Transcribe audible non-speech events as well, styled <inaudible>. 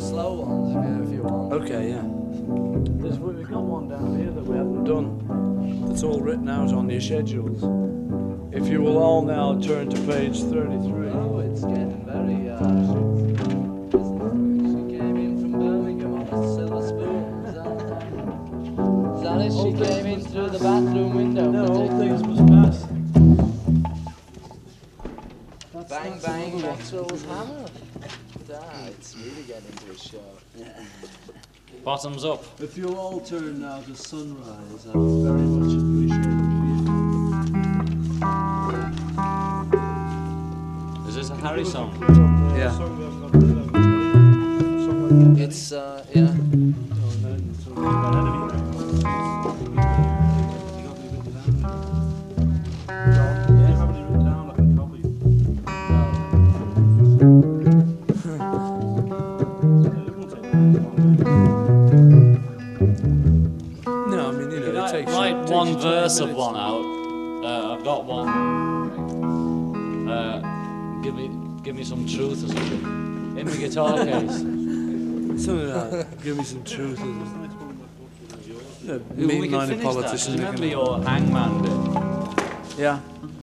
some slow ones if you, if you want. Okay, yeah. There's, we've got one down here that we haven't done. It's all written out on your schedules. If you will all now turn to page 33. Oh, it's getting very. Uh, She came in through the bathroom window. No, all things things must pass. Bang, bang, Maxwell's hammer. It's really getting into a show. <laughs> Bottoms up. If you'll all turn now to sunrise, I would very much appreciate it. Is this a Harry song? Yeah. It's, uh, yeah. No, I mean, you know, Could it I takes write it takes one verse of minutes. one out? Uh, I've got one. Uh, give me, give me some truth or something. In the guitar <laughs> case. Something like that. Give me some truth. in it. Yeah, we meet can finish that. 'cause. Remember your hangman bit? Yeah.